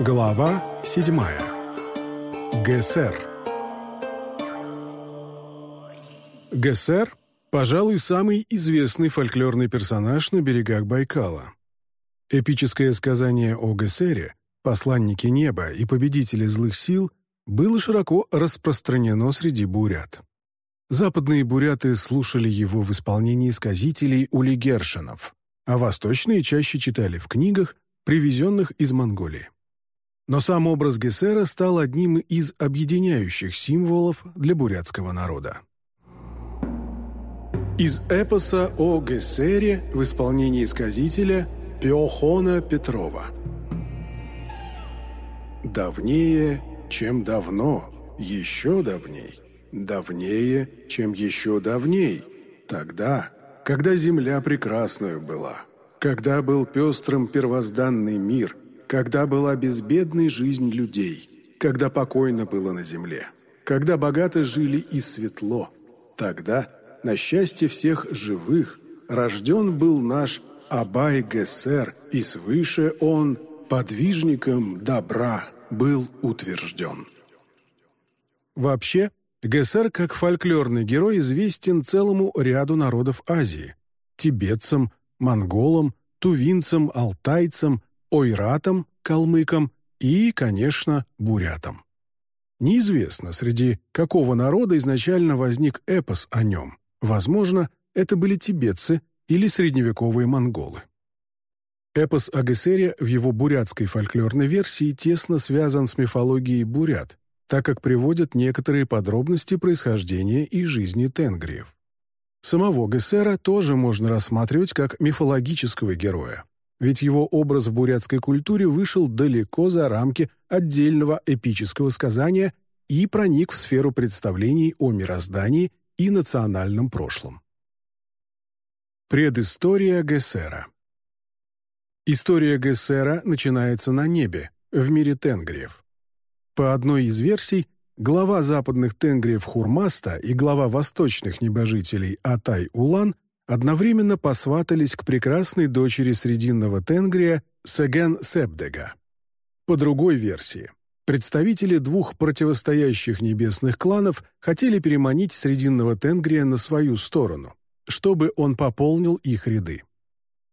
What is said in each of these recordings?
Глава 7. ГСР. ГСР – пожалуй, самый известный фольклорный персонаж на берегах Байкала. Эпическое сказание о ГСРе, посланнике неба и победителе злых сил, было широко распространено среди бурят. Западные буряты слушали его в исполнении сказителей улигершинов, а восточные чаще читали в книгах, привезенных из Монголии. Но сам образ Гессера стал одним из объединяющих символов для бурятского народа. Из эпоса о Гессере в исполнении сказителя Пиохона Петрова. Давнее, чем давно, еще давней, давнее, чем еще давней, тогда, когда земля прекрасную была, когда был пестрым первозданный мир – когда была безбедной жизнь людей, когда покойно было на земле, когда богато жили и светло, тогда, на счастье всех живых, рожден был наш Абай Гессер, и свыше он, подвижником добра, был утвержден. Вообще, Гессер как фольклорный герой известен целому ряду народов Азии – тибетцам, монголам, тувинцам, алтайцам, ойратам, калмыкам и, конечно, бурятам. Неизвестно, среди какого народа изначально возник эпос о нем. Возможно, это были тибетцы или средневековые монголы. Эпос о Гессере в его бурятской фольклорной версии тесно связан с мифологией бурят, так как приводят некоторые подробности происхождения и жизни тенгриев. Самого Гессера тоже можно рассматривать как мифологического героя ведь его образ в бурятской культуре вышел далеко за рамки отдельного эпического сказания и проник в сферу представлений о мироздании и национальном прошлом. Предыстория Гессера История Гессера начинается на небе, в мире тенгриев. По одной из версий, глава западных тенгриев Хурмаста и глава восточных небожителей Атай-Улан одновременно посватались к прекрасной дочери Срединного Тенгрия Сеген Сепдега. По другой версии, представители двух противостоящих небесных кланов хотели переманить Срединного Тенгрия на свою сторону, чтобы он пополнил их ряды.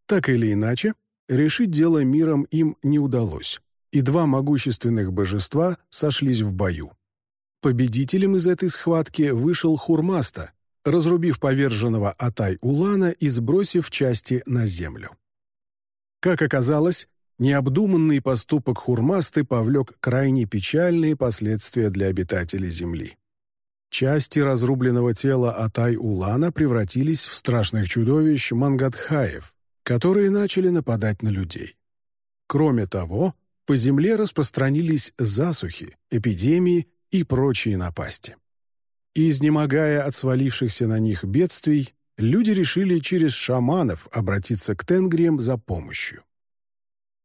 Так или иначе, решить дело миром им не удалось, и два могущественных божества сошлись в бою. Победителем из этой схватки вышел Хурмаста, разрубив поверженного Атай-Улана и сбросив части на землю. Как оказалось, необдуманный поступок Хурмасты повлек крайне печальные последствия для обитателей Земли. Части разрубленного тела Атай-Улана превратились в страшных чудовищ Мангадхаев, которые начали нападать на людей. Кроме того, по Земле распространились засухи, эпидемии и прочие напасти. Изнемогая от свалившихся на них бедствий, люди решили через шаманов обратиться к тенгриям за помощью.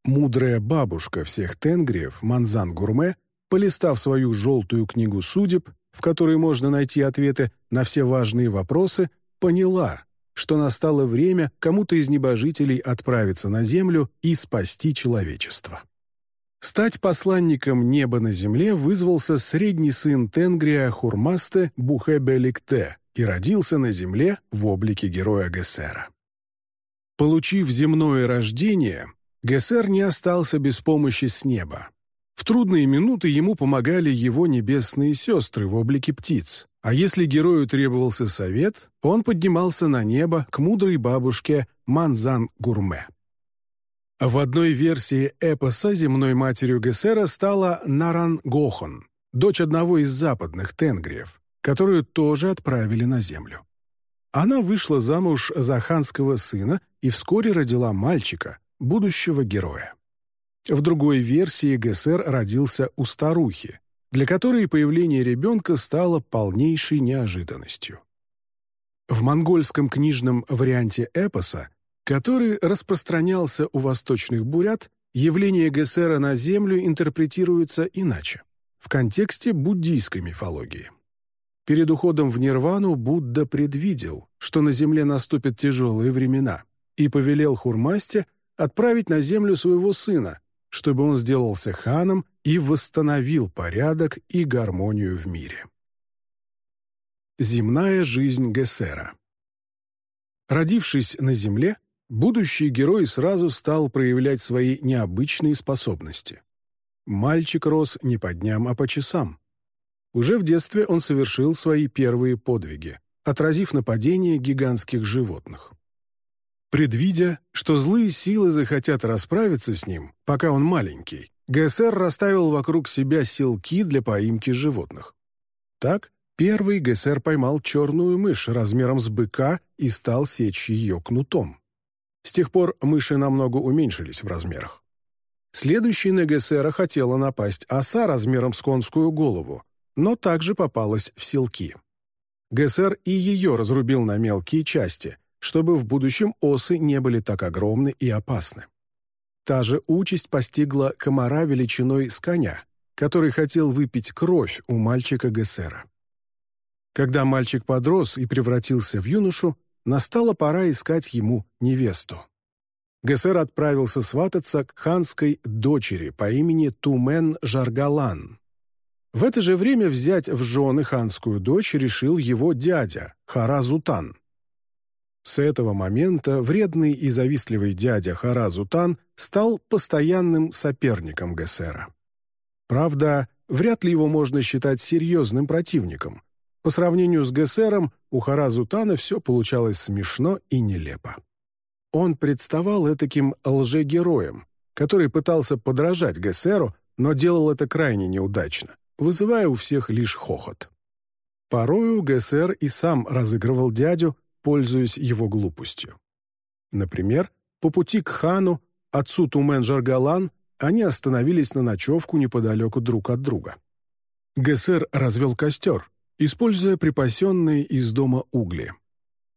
Мудрая бабушка всех тенгриев, Манзан Гурме, полистав свою желтую книгу судеб, в которой можно найти ответы на все важные вопросы, поняла, что настало время кому-то из небожителей отправиться на землю и спасти человечество. Стать посланником неба на земле вызвался средний сын Тенгрия Хурмасте Бухебеликте и родился на земле в облике героя Гессера. Получив земное рождение, Гессер не остался без помощи с неба. В трудные минуты ему помогали его небесные сестры в облике птиц, а если герою требовался совет, он поднимался на небо к мудрой бабушке Манзан-Гурме. В одной версии эпоса земной матерью Гессера стала Наран Гохон, дочь одного из западных тенгриев, которую тоже отправили на землю. Она вышла замуж за ханского сына и вскоре родила мальчика, будущего героя. В другой версии Гессер родился у старухи, для которой появление ребенка стало полнейшей неожиданностью. В монгольском книжном варианте эпоса который распространялся у восточных бурят, явление Гессера на Землю интерпретируется иначе, в контексте буддийской мифологии. Перед уходом в нирвану Будда предвидел, что на Земле наступят тяжелые времена, и повелел Хурмасте отправить на Землю своего сына, чтобы он сделался ханом и восстановил порядок и гармонию в мире. Земная жизнь Гессера Родившись на Земле, будущий герой сразу стал проявлять свои необычные способности. Мальчик рос не по дням, а по часам. Уже в детстве он совершил свои первые подвиги, отразив нападение гигантских животных. Предвидя, что злые силы захотят расправиться с ним, пока он маленький, ГСР расставил вокруг себя силки для поимки животных. Так, первый ГСР поймал черную мышь размером с быка и стал сечь ее кнутом. С тех пор мыши намного уменьшились в размерах. Следующий на ГСРа хотела напасть оса размером с конскую голову, но также попалась в селки. ГСР и ее разрубил на мелкие части, чтобы в будущем осы не были так огромны и опасны. Та же участь постигла комара величиной с коня, который хотел выпить кровь у мальчика ГСРа. Когда мальчик подрос и превратился в юношу, настала пора искать ему невесту. ГСР отправился свататься к ханской дочери по имени Тумен Жаргалан. В это же время взять в жены ханскую дочь решил его дядя, Харазутан. С этого момента вредный и завистливый дядя Харазутан стал постоянным соперником Гессера. Правда, вряд ли его можно считать серьезным противником. По сравнению с Гессером у Харазутана все получалось смешно и нелепо. Он представал этаким лжегероем, который пытался подражать Гессеру, но делал это крайне неудачно, вызывая у всех лишь хохот. Порою Гессер и сам разыгрывал дядю, пользуясь его глупостью. Например, по пути к хану, отцу Тумен-Жаргалан, они остановились на ночевку неподалеку друг от друга. Гессер развел костер, используя припасенные из дома угли.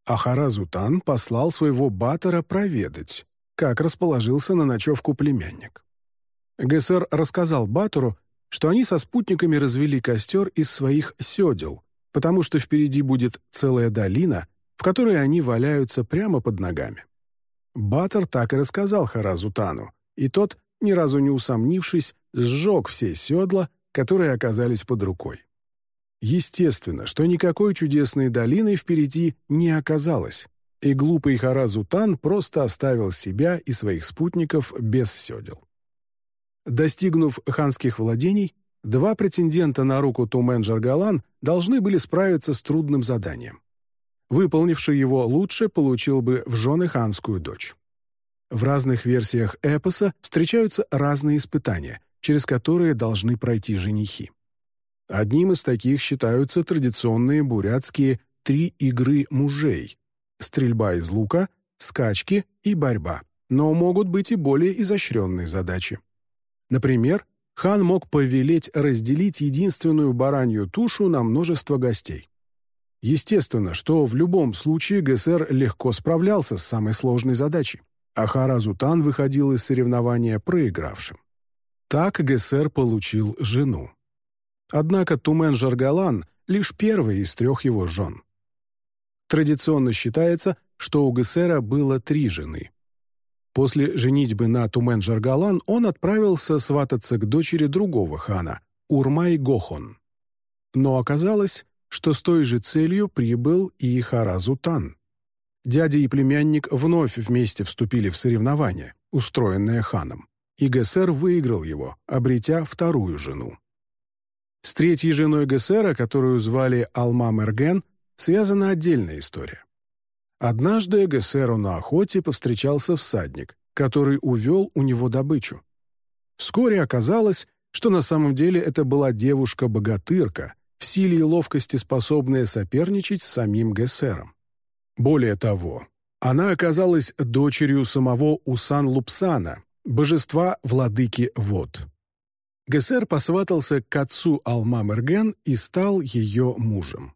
А Харазутан послал своего батора проведать, как расположился на ночевку племянник. Гессер рассказал батору, что они со спутниками развели костер из своих седел, потому что впереди будет целая долина, в которой они валяются прямо под ногами. Баттер так и рассказал Харазутану, и тот, ни разу не усомнившись, сжег все седла, которые оказались под рукой. Естественно, что никакой чудесной долины впереди не оказалось, и глупый Харазутан просто оставил себя и своих спутников без седел. Достигнув ханских владений, два претендента на руку Тумен-Джаргалан должны были справиться с трудным заданием. Выполнивший его лучше получил бы в жены ханскую дочь. В разных версиях эпоса встречаются разные испытания, через которые должны пройти женихи. Одним из таких считаются традиционные бурятские три игры мужей – стрельба из лука, скачки и борьба, но могут быть и более изощренные задачи. Например, хан мог повелеть разделить единственную баранью тушу на множество гостей. Естественно, что в любом случае ГСР легко справлялся с самой сложной задачей, а Харазутан выходил из соревнования проигравшим. Так ГСР получил жену. Однако Тумен Жаргалан — лишь первый из трех его жен. Традиционно считается, что у ГСРа было три жены. После женитьбы на Тумен Жаргалан он отправился свататься к дочери другого хана, Урмай Гохон. Но оказалось, что с той же целью прибыл и Харазутан. Дядя и племянник вновь вместе вступили в соревнование, устроенное ханом, и Гессер выиграл его, обретя вторую жену. С третьей женой Гессера, которую звали Алма Мерген, связана отдельная история. Однажды Гессеру на охоте повстречался всадник, который увел у него добычу. Вскоре оказалось, что на самом деле это была девушка-богатырка, в силе и ловкости способная соперничать с самим Гессером. Более того, она оказалась дочерью самого Усан-Лупсана, божества владыки вод. Гессер посватался к отцу Алма-Мерген и стал ее мужем.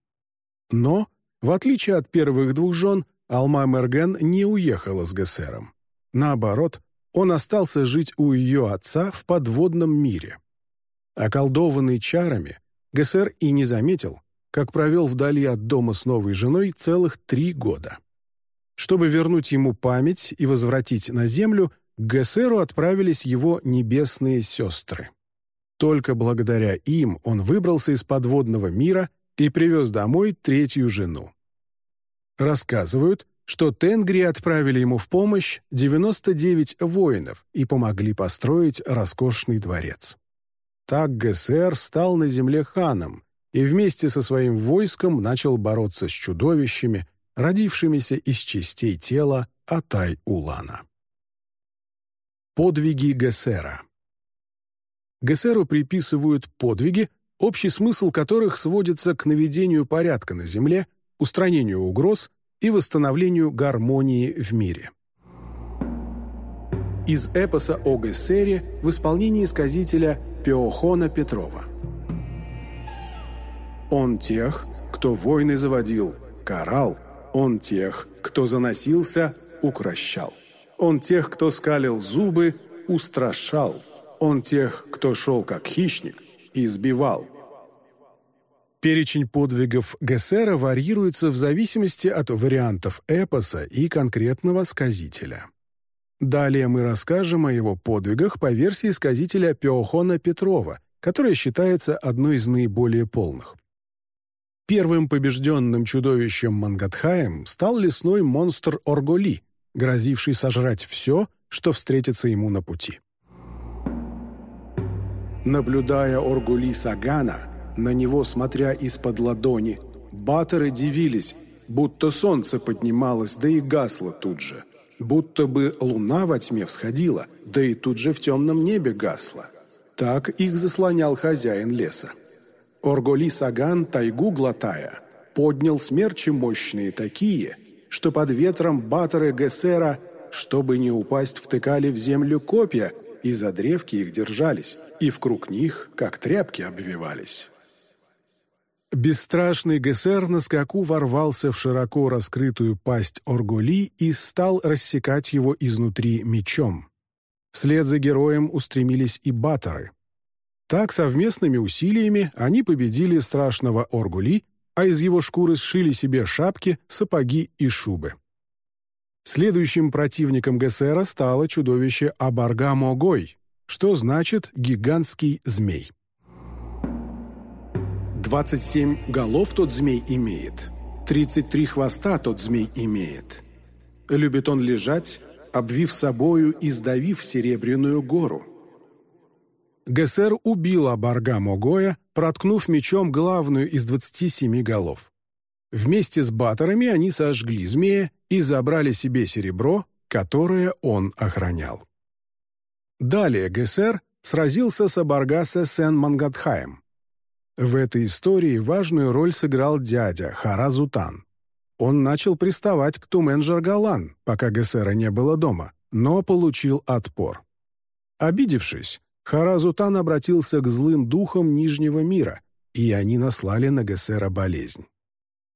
Но, в отличие от первых двух жен, Алма-Мерген не уехала с Гессером. Наоборот, он остался жить у ее отца в подводном мире. Околдованный чарами, ГСР и не заметил, как провел вдали от дома с новой женой целых три года. Чтобы вернуть ему память и возвратить на землю, к Гессеру отправились его небесные сестры. Только благодаря им он выбрался из подводного мира и привез домой третью жену. Рассказывают, что тенгри отправили ему в помощь 99 воинов и помогли построить роскошный дворец. Так Гессер стал на земле ханом и вместе со своим войском начал бороться с чудовищами, родившимися из частей тела Атай-Улана. Подвиги Гессера Гессеру приписывают подвиги, общий смысл которых сводится к наведению порядка на земле, устранению угроз и восстановлению гармонии в мире. Из эпоса о Гессере в исполнении сказителя Пеохона Петрова. «Он тех, кто войны заводил, карал, он тех, кто заносился, укращал. Он тех, кто скалил зубы, устрашал. Он тех, кто шел как хищник, избивал. Перечень подвигов Гессера варьируется в зависимости от вариантов эпоса и конкретного сказителя. Далее мы расскажем о его подвигах по версии сказителя Пеохона Петрова, которая считается одной из наиболее полных. Первым побежденным чудовищем Мангатхаем стал лесной монстр Орголи, грозивший сожрать все, что встретится ему на пути. Наблюдая Оргули Сагана, на него смотря из-под ладони, батеры дивились, будто солнце поднималось, да и гасло тут же. Будто бы луна во тьме всходила, да и тут же в темном небе гасла. Так их заслонял хозяин леса. Орголи Саган, тайгу глотая, поднял смерчи мощные такие, что под ветром батеры Гессера, чтобы не упасть, втыкали в землю копья, и за древки их держались, и в круг них, как тряпки, обвивались. Бесстрашный Гессер на скаку ворвался в широко раскрытую пасть Оргули и стал рассекать его изнутри мечом. Вслед за героем устремились и баторы. Так, совместными усилиями они победили страшного Оргули, а из его шкуры сшили себе шапки, сапоги и шубы. Следующим противником Гессера стало чудовище Абарга-Могой, что значит «гигантский змей». 27 голов тот змей имеет, 33 хвоста тот змей имеет. Любит он лежать, обвив собою и сдавив серебряную гору. Гессер убил Абарга Могоя, проткнув мечом главную из 27 голов. Вместе с баторами они сожгли змея и забрали себе серебро, которое он охранял. Далее Гессер сразился с Абаргасе Сен-Мангатхаем, в этой истории важную роль сыграл дядя Харазутан. Он начал приставать к Тумен-Жаргалан, пока Гессера не было дома, но получил отпор. Обидевшись, Харазутан обратился к злым духам Нижнего мира, и они наслали на Гессера болезнь.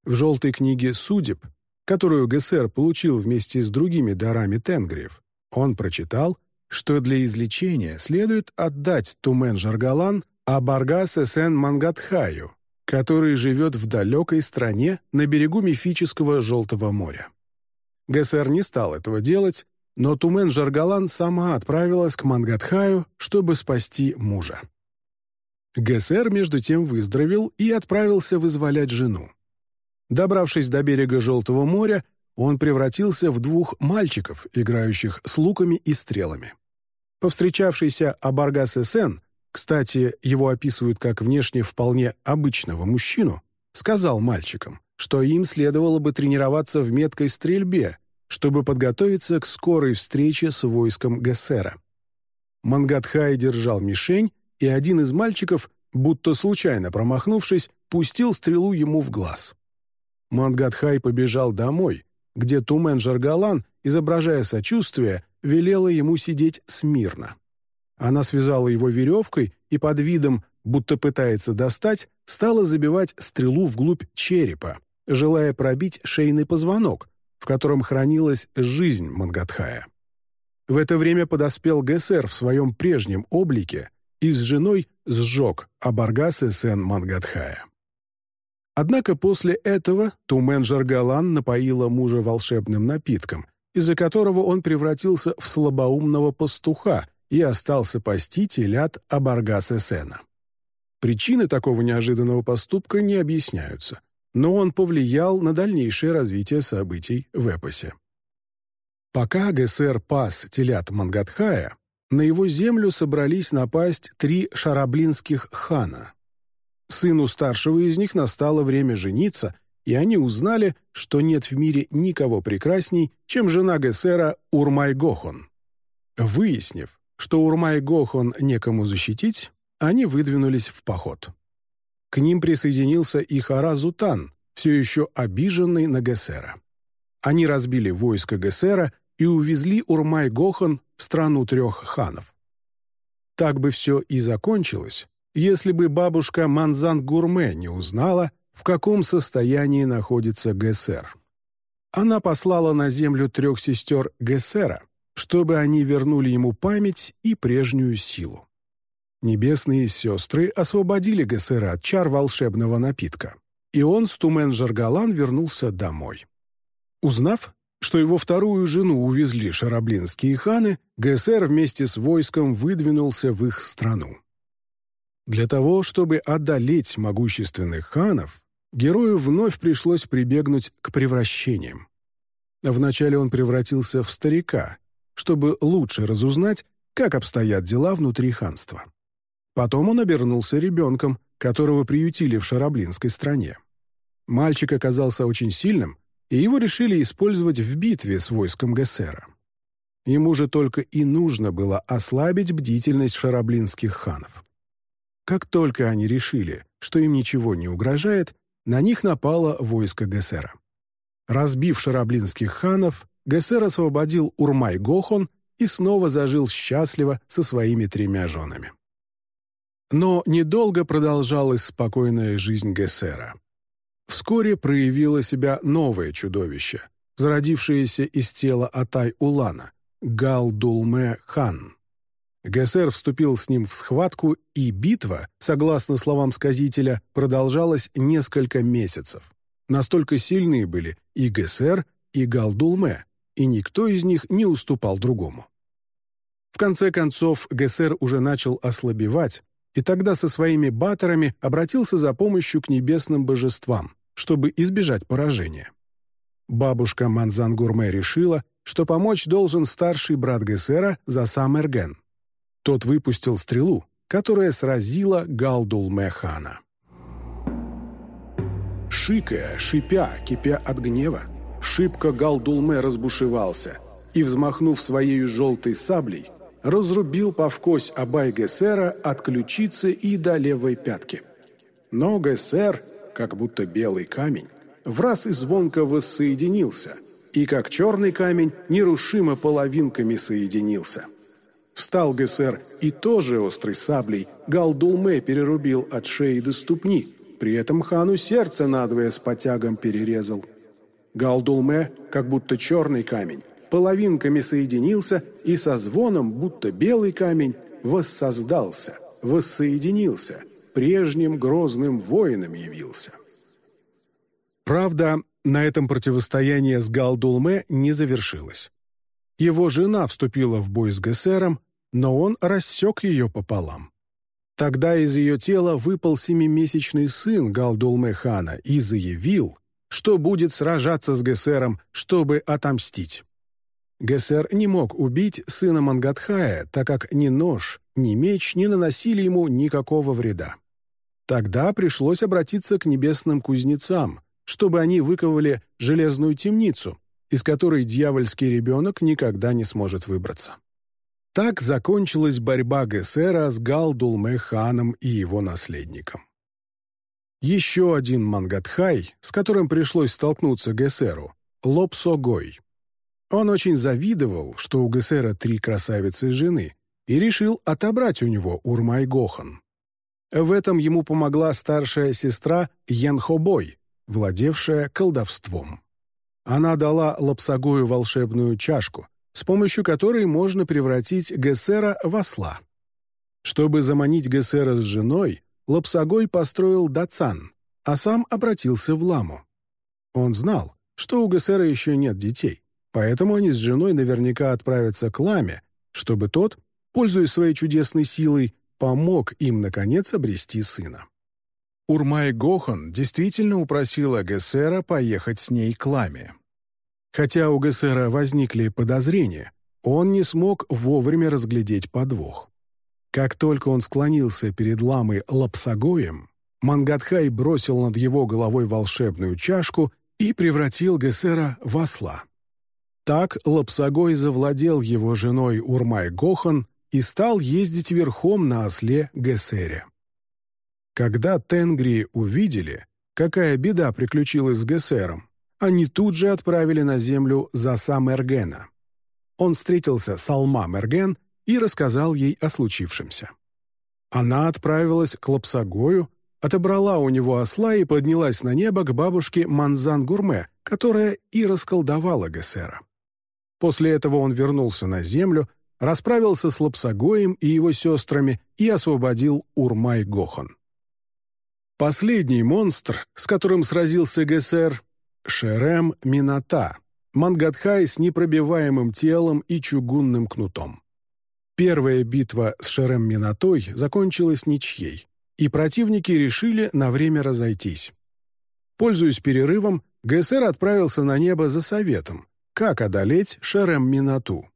В желтой книге «Судеб», которую Гессер получил вместе с другими дарами тенгриев, он прочитал, что для излечения следует отдать Тумен-Жаргалан а Баргаса Сен-Мангатхаю, который живет в далекой стране на берегу мифического Желтого моря. ГСР не стал этого делать, но Тумен Жаргалан сама отправилась к Мангатхаю, чтобы спасти мужа. ГСР между тем выздоровел и отправился вызволять жену. Добравшись до берега Желтого моря, он превратился в двух мальчиков, играющих с луками и стрелами. Повстречавшийся Абаргас Сен кстати, его описывают как внешне вполне обычного мужчину, сказал мальчикам, что им следовало бы тренироваться в меткой стрельбе, чтобы подготовиться к скорой встрече с войском Гессера. Мангатхай держал мишень, и один из мальчиков, будто случайно промахнувшись, пустил стрелу ему в глаз. Мангатхай побежал домой, где Тумен Жаргалан, изображая сочувствие, велела ему сидеть смирно. Она связала его веревкой и под видом, будто пытается достать, стала забивать стрелу вглубь черепа, желая пробить шейный позвонок, в котором хранилась жизнь Мангатхая. В это время подоспел ГСР в своем прежнем облике и с женой сжег Абаргасы Сен Мангатхая. Однако после этого Тумен Жаргалан напоила мужа волшебным напитком, из-за которого он превратился в слабоумного пастуха и остался пасти телят Абаргас-Эсена. Причины такого неожиданного поступка не объясняются, но он повлиял на дальнейшее развитие событий в эпосе. Пока ГСР пас телят Мангатхая, на его землю собрались напасть три шараблинских хана. Сыну старшего из них настало время жениться, и они узнали, что нет в мире никого прекрасней, чем жена Гесера Урмай-Гохон. Выяснив, что Урмай-Гохон некому защитить, они выдвинулись в поход. К ним присоединился и Хара Зутан, все еще обиженный на Гесера. Они разбили войско Гесера и увезли Урмай-Гохан в страну трех ханов. Так бы все и закончилось, если бы бабушка Манзан-Гурме не узнала, в каком состоянии находится Гессер. Она послала на землю трех сестер Гессера, чтобы они вернули ему память и прежнюю силу. Небесные сестры освободили Гессера от чар волшебного напитка, и он с Тумен-Жаргалан вернулся домой. Узнав, что его вторую жену увезли шараблинские ханы, ГСР вместе с войском выдвинулся в их страну. Для того, чтобы одолеть могущественных ханов, герою вновь пришлось прибегнуть к превращениям. Вначале он превратился в старика, чтобы лучше разузнать, как обстоят дела внутри ханства. Потом он обернулся ребенком, которого приютили в Шараблинской стране. Мальчик оказался очень сильным, и его решили использовать в битве с войском Гессера. Ему же только и нужно было ослабить бдительность шараблинских ханов. Как только они решили, что им ничего не угрожает, на них напало войско Гессера. Разбив шараблинских ханов, Гессер освободил Урмай-Гохон и снова зажил счастливо со своими тремя женами. Но недолго продолжалась спокойная жизнь Гессера. Вскоре проявило себя новое чудовище, зародившееся из тела Атай-Улана, Гал-Дулме-хан. Гессер вступил с ним в схватку, и битва, согласно словам сказителя, продолжалась несколько месяцев. Настолько сильные были и Гессер, и Галдулме, и никто из них не уступал другому. В конце концов, Гессер уже начал ослабевать, и тогда со своими батерами обратился за помощью к небесным божествам, чтобы избежать поражения. Бабушка Манзан-Гурме решила, что помочь должен старший брат Гессера Засам Эрген. Тот выпустил стрелу, которая сразила Галдул-Механа. Шикая, шипя, кипя от гнева, шибко Галдулме разбушевался и, взмахнув своей желтой саблей, разрубил повкось Абай Гессера от ключицы и до левой пятки. Но Гессер, как будто белый камень, в раз и звонко воссоединился, и, как черный камень, нерушимо половинками соединился – Встал Гессер и тоже острой саблей Галдулме перерубил от шеи до ступни, при этом хану сердце надвое с потягом перерезал. Галдулме, как будто черный камень, половинками соединился и со звоном, будто белый камень, воссоздался, воссоединился, прежним грозным воином явился. Правда, на этом противостояние с Галдулме не завершилось. Его жена вступила в бой с Гессером, но он рассек ее пополам. Тогда из ее тела выпал семимесячный сын Галдулмехана и заявил, что будет сражаться с Гессером, чтобы отомстить. Гессер не мог убить сына Мангатхая, так как ни нож, ни меч не наносили ему никакого вреда. Тогда пришлось обратиться к небесным кузнецам, чтобы они выковали железную темницу, из которой дьявольский ребенок никогда не сможет выбраться. Так закончилась борьба Гессера с Галдулме-ханом и его наследником. Еще один Мангатхай, с которым пришлось столкнуться Гессеру, Лопсогой. Он очень завидовал, что у Гессера три красавицы жены, и решил отобрать у него Урмай-Гохан. В этом ему помогла старшая сестра Янхобой, владевшая колдовством. Она дала Лапсагою волшебную чашку, с помощью которой можно превратить Гессера в осла. Чтобы заманить Гессера с женой, Лапсагой построил Дацан, а сам обратился в ламу. Он знал, что у Гессера еще нет детей, поэтому они с женой наверняка отправятся к Ламе, чтобы тот, пользуясь своей чудесной силой, помог им, наконец, обрести сына. Урмай Гохан действительно упросила Гессера поехать с ней к Ламе. Хотя у Гессера возникли подозрения, он не смог вовремя разглядеть подвох. Как только он склонился перед ламой Лапсагоем, Мангадхай бросил над его головой волшебную чашку и превратил Гессера в осла. Так Лапсагой завладел его женой Урмай Гохан и стал ездить верхом на осле Гессере. Когда Тенгри увидели, какая беда приключилась с Гессером, они тут же отправили на землю за сам Эргена. Он встретился с Алма Мерген и рассказал ей о случившемся. Она отправилась к Лапсагою, отобрала у него осла и поднялась на небо к бабушке Манзан-Гурме, которая и расколдовала Гессера. После этого он вернулся на землю, расправился с Лапсагоем и его сестрами и освободил Урмай-Гохан. Последний монстр, с которым сразился Гессер — Шерем Мината, Мангадхай с непробиваемым телом и чугунным кнутом. Первая битва с Шерем Минатой закончилась ничьей, и противники решили на время разойтись. Пользуясь перерывом, ГСР отправился на небо за советом, как одолеть Шерем Минату.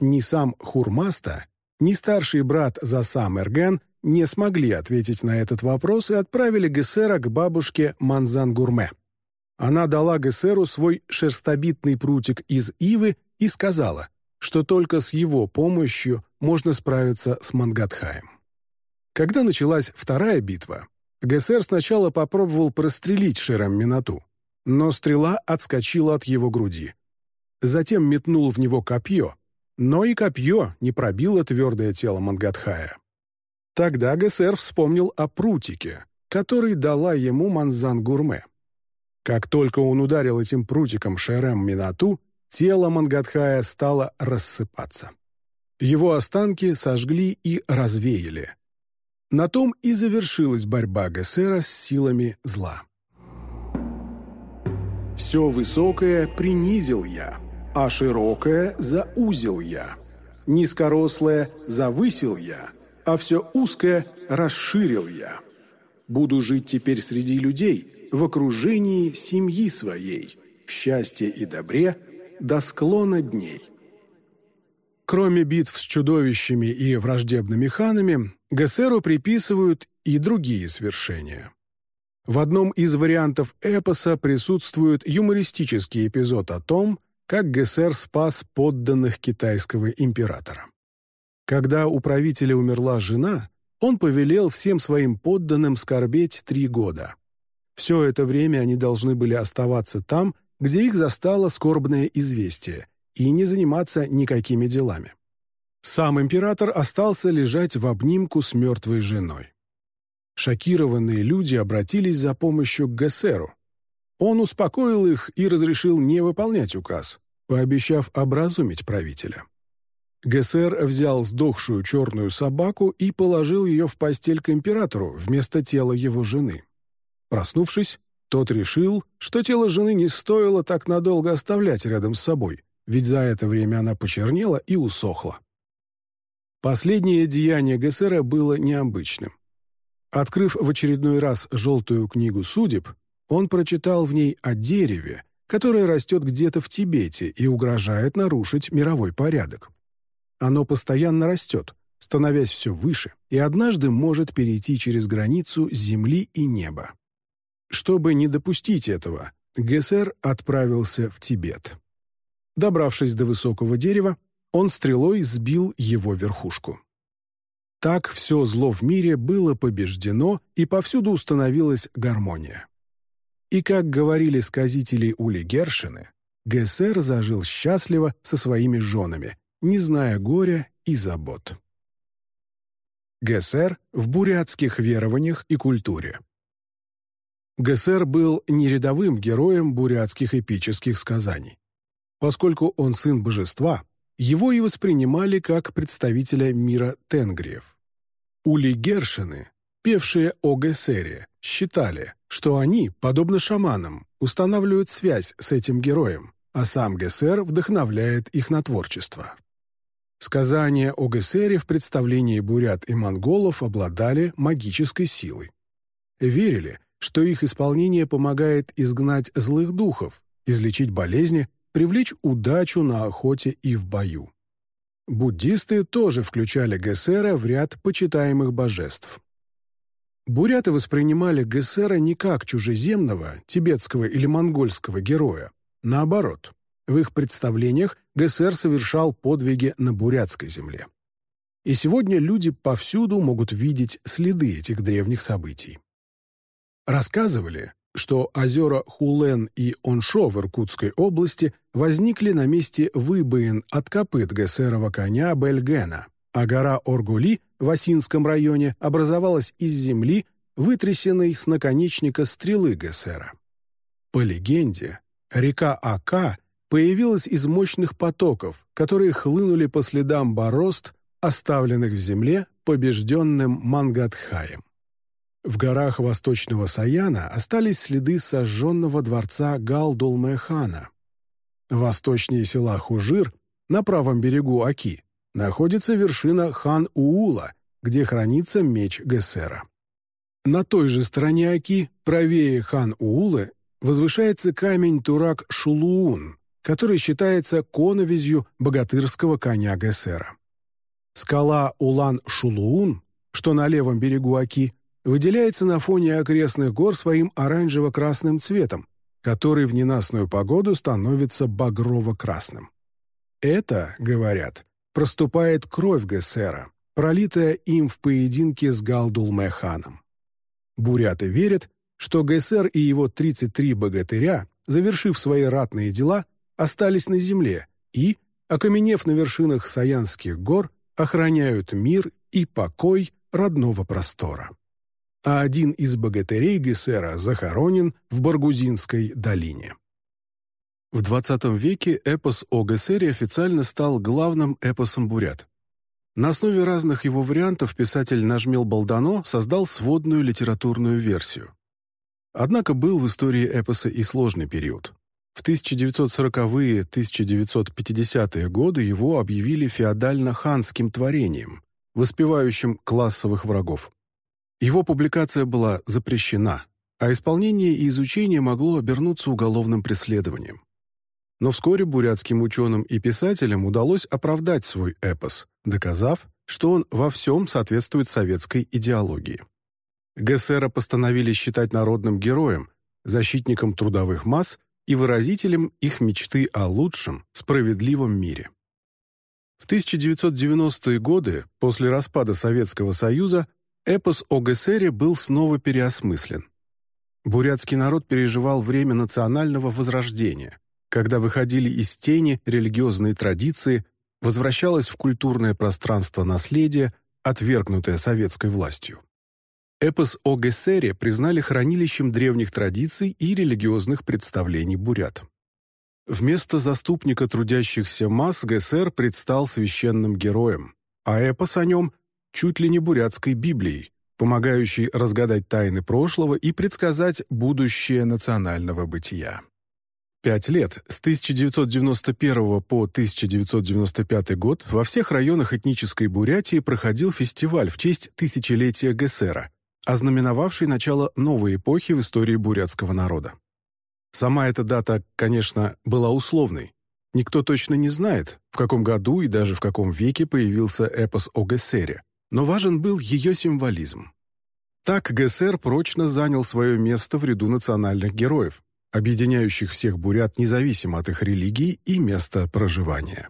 Ни сам Хурмаста, ни старший брат Засам Эрген не смогли ответить на этот вопрос и отправили Гессера к бабушке Манзан-Гурме. Она дала Гессеру свой шерстобитный прутик из ивы и сказала, что только с его помощью можно справиться с Мангадхаем. Когда началась вторая битва, Гессер сначала попробовал прострелить Шерем Минату, но стрела отскочила от его груди. Затем метнул в него копье, но и копье не пробило твердое тело Мангадхая. Тогда Гессер вспомнил о прутике, который дала ему Манзан-Гурме. Как только он ударил этим прутиком Шерем Минату, тело Мангадхая стало рассыпаться. Его останки сожгли и развеяли. На том и завершилась борьба Гессера с силами зла. «Все высокое принизил я, а широкое заузил я. Низкорослое завысил я, а все узкое расширил я. Буду жить теперь среди людей, в окружении семьи своей, в счастье и добре, до склона дней. Кроме битв с чудовищами и враждебными ханами, Гессеру приписывают и другие свершения. В одном из вариантов эпоса присутствует юмористический эпизод о том, как Гессер спас подданных китайского императора. Когда у правителя умерла жена, он повелел всем своим подданным скорбеть три года. Все это время они должны были оставаться там, где их застало скорбное известие, и не заниматься никакими делами. Сам император остался лежать в обнимку с мертвой женой. Шокированные люди обратились за помощью к Гессеру. Он успокоил их и разрешил не выполнять указ, пообещав образумить правителя. Гессер взял сдохшую черную собаку и положил ее в постель к императору вместо тела его жены. Проснувшись, тот решил, что тело жены не стоило так надолго оставлять рядом с собой, ведь за это время она почернела и усохла. Последнее деяние Гессера было необычным. Открыв в очередной раз желтую книгу судеб, он прочитал в ней о дереве, которое растет где-то в Тибете и угрожает нарушить мировой порядок. Оно постоянно растет, становясь все выше, и однажды может перейти через границу земли и неба. Чтобы не допустить этого, Гессер отправился в Тибет. Добравшись до высокого дерева, он стрелой сбил его верхушку. Так все зло в мире было побеждено, и повсюду установилась гармония. И, как говорили сказители Ули Гершины, Гессер зажил счастливо со своими женами, не зная горя и забот. Гессер в бурятских верованиях и культуре. Гессер был не рядовым героем бурятских эпических сказаний. Поскольку он сын божества, его и воспринимали как представителя мира тенгриев. Ули Гершины, певшие о Гессере, считали, что они, подобно шаманам, устанавливают связь с этим героем, а сам ГСР вдохновляет их на творчество. Сказания о ГСРе в представлении бурят и монголов обладали магической силой. Верили, что их исполнение помогает изгнать злых духов, излечить болезни, привлечь удачу на охоте и в бою. Буддисты тоже включали Гессера в ряд почитаемых божеств. Буряты воспринимали Гессера не как чужеземного, тибетского или монгольского героя. Наоборот, в их представлениях Гессер совершал подвиги на бурятской земле. И сегодня люди повсюду могут видеть следы этих древних событий. Рассказывали, что озера Хулен и Оншо в Иркутской области возникли на месте выбоин от копыт Гессерова коня Бельгена, а гора Оргули в Осинском районе образовалась из земли, вытрясенной с наконечника стрелы Гессера. По легенде, река Ака появилась из мощных потоков, которые хлынули по следам борозд, оставленных в земле побежденным Мангадхаем. В горах восточного Саяна остались следы сожженного дворца Галдулмехана. Восточнее села Хужир, на правом берегу Аки, находится вершина Хан-Уула, где хранится меч Гессера. На той же стороне Аки, правее Хан-Уулы, возвышается камень Турак-Шулуун, который считается коновизью богатырского коня Гессера. Скала Улан-Шулуун, что на левом берегу Аки, выделяется на фоне окрестных гор своим оранжево-красным цветом, который в ненастную погоду становится багрово-красным. Это, говорят, проступает кровь Гессера, пролитая им в поединке с Галдулмеханом. Буряты верят, что Гессер и его 33 богатыря, завершив свои ратные дела, остались на земле и, окаменев на вершинах Саянских гор, охраняют мир и покой родного простора а один из богатырей Гессера захоронен в Баргузинской долине. В XX веке эпос о Гессере официально стал главным эпосом бурят. На основе разных его вариантов писатель Нажмел Балдано создал сводную литературную версию. Однако был в истории эпоса и сложный период. В 1940-1950-е годы его объявили феодально-ханским творением, воспевающим классовых врагов. Его публикация была запрещена, а исполнение и изучение могло обернуться уголовным преследованием. Но вскоре бурятским ученым и писателям удалось оправдать свой эпос, доказав, что он во всем соответствует советской идеологии. ГСР постановили считать народным героем, защитником трудовых масс и выразителем их мечты о лучшем, справедливом мире. В 1990-е годы, после распада Советского Союза, эпос о ГСРе был снова переосмыслен. Бурятский народ переживал время национального возрождения, когда выходили из тени религиозные традиции, возвращалось в культурное пространство наследие, отвергнутое советской властью. Эпос о ГСРе признали хранилищем древних традиций и религиозных представлений бурят. Вместо заступника трудящихся масс ГСР предстал священным героем, а эпос о нем чуть ли не бурятской Библией, помогающей разгадать тайны прошлого и предсказать будущее национального бытия. Пять лет, с 1991 по 1995 год, во всех районах этнической Бурятии проходил фестиваль в честь тысячелетия ГСРа, ознаменовавший начало новой эпохи в истории бурятского народа. Сама эта дата, конечно, была условной. Никто точно не знает, в каком году и даже в каком веке появился эпос о ГСРе но важен был ее символизм. Так ГСР прочно занял свое место в ряду национальных героев, объединяющих всех бурят независимо от их религии и места проживания.